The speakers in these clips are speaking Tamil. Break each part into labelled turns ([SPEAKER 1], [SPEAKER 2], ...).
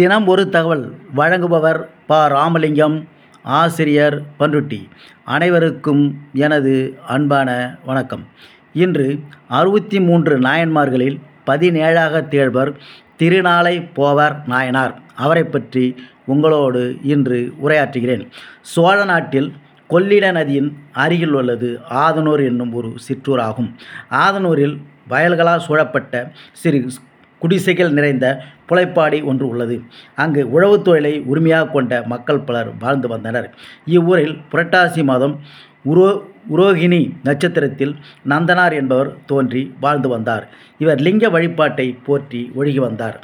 [SPEAKER 1] தினம் ஒரு தகவல் வழங்குபவர் ப. ராமலிங்கம் ஆசிரியர் பண்ருட்டி அனைவருக்கும் எனது அன்பான வணக்கம். இன்று அறுபத்தி மூன்று நாயன்மார்களில் பதினேழாக திகழ்வர் திருநாளை போவர் நாயனார். அவரை பற்றி உங்களோடு இன்று உரையாற்றுகிறேன். சோழ நாட்டில் கொள்ளிட நதியின் அருகில் உள்ளது ஆதனூர் என்னும் ஒரு சிற்றூர் ஆகும் ஆதனூரில் வயல்களால் சூழப்பட்ட சிறு குடிசைகள் நிறைந்த புலைப்பாடி ஒன்று உள்ளது. அங்கு உழவுத் தொழிலை உரிமையாக கொண்ட மக்கள் பலர் வாழ்ந்து வந்தனர். இவ்வூரில் புரட்டாசி மாதம் உரோ உரோகிணி நட்சத்திரத்தில் நந்தனார் என்பவர் தோன்றி வாழ்ந்து வந்தார். இவர் லிங்க வழிபாட்டை போற்றி ஒழுகி வந்தார்.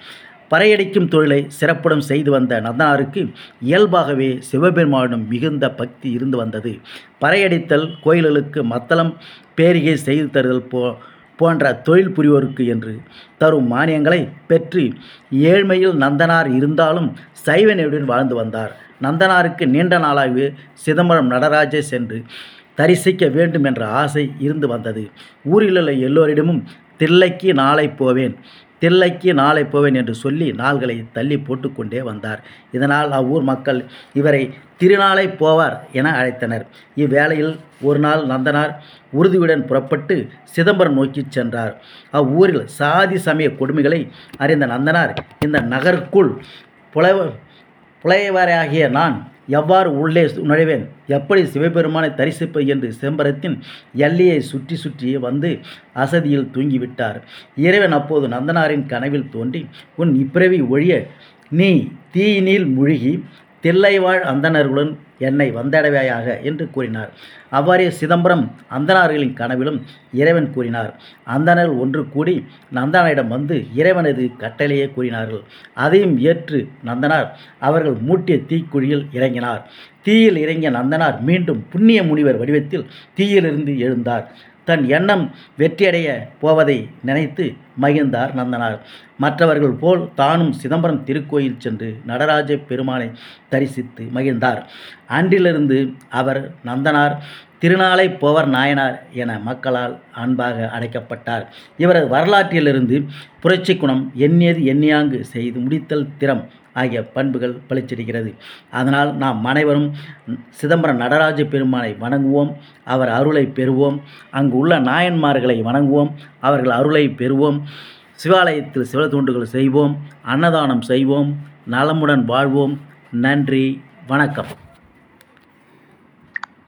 [SPEAKER 1] பறையடிக்கும் தொழிலை சிறப்புடன் செய்து வந்த நந்தனாருக்கு இயல்பாகவே சிவபெருமானும் மிகுந்த பக்தி இருந்து வந்தது. பறையடித்தல் கோயில்களுக்கு மத்தளம் பேரிகை செய்து தருதல் போ போன்ற தொழில் புரிவோருக்கு என்று தரும் மானியங்களை பெற்று ஏழ்மையில் நந்தனார் இருந்தாலும் சைவ வாழ்ந்து வந்தார். நந்தனாருக்கு நீண்ட நாளாகவே சிதம்பரம் நடராஜே சென்று தரிசிக்க வேண்டும் என்ற ஆசை இருந்து வந்தது. ஊரில் உள்ள எல்லோரிடமும் தில்லைக்கு நாளை போவேன் தில்லைக்கு நாளை போவேன் என்று சொல்லி நாள்களை தள்ளி போட்டுக்கொண்டே வந்தார். இதனால் அவ்வூர் மக்கள் இவரை திருநாளை போவார் என அழைத்தனர். இவ்வேளையில் ஒரு நாள் நந்தனார் உறுதியுடன் புறப்பட்டு சிதம்பரம் நோக்கி சென்றார். அவ்வூரில் சாதி சமய கொடுமைகளை அறிந்த நந்தனார் இந்த நகருக்குள் புலவ புலையவராகிய நான் எவ்வாறு உள்ளே நுழைவேன்? எப்படி சிவபெருமானை தரிசிப்பது என்று செம்பரத்தின் எல்லையை சுற்றி சுற்றி வந்து அசதியில் தூங்கிவிட்டார். இறைவன் அப்போது நந்தனாரின் கனவில் தோன்றி உன் இப்பிறவி ஒழிய நீ தீயினில் மூழ்கி தில்லைவாழ் அந்தணர்களுடன் என்னை வந்தடைவாயாக என்று கூறினார். அவ்வாறே சிதம்பரம் அந்தனார்களின் கனவிலும் இறைவன் கூறினார். அந்தணர்கள் ஒன்று கூடி நந்தனாரிடம் வந்து இறைவனது கட்டளையே கூறினார்கள். அதையும் ஏற்று நந்தனார் அவர்கள் மூட்டிய தீக்குழியில் இறங்கினார். தீயில் இறங்கிய நந்தனார் மீண்டும் புண்ணிய முனிவர் வடிவத்தில் தீயிலிருந்து எழுந்தார். தன் எண்ணம் வெற்றியடைய போவதை நினைத்து மகிழ்ந்தார் நந்தனார். மற்றவர்கள் போல் தானும் சிதம்பரம் திருக்கோயில் சென்று நடராஜ பெருமானை தரிசித்து மகிழ்ந்தார். அன்றிலிருந்து அவர் நந்தனார் திருநாளை போவர் நாயனார் என மக்களால் அன்பாக அழைக்கப்பட்டார். இவரது வரலாற்றிலிருந்து புரட்சி குணம் எண்ணியது எண்ணியாங்கு செய்து முடித்தல் திறம் ஆகிய பண்புகள் பளிச்சிடுகிறது. அதனால் நாம் அனைவரும் சிதம்பரம் நடராஜ பெருமானை வணங்குவோம் அவர் அருளை பெறுவோம் அங்கு உள்ள நாயன்மார்களை வணங்குவோம் அவர்கள் அருளை பெறுவோம் சிவாலயத்தில் சிவத்தூண்டுகள் செய்வோம் அன்னதானம் செய்வோம் நலமுடன் வாழ்வோம். நன்றி வணக்கம்.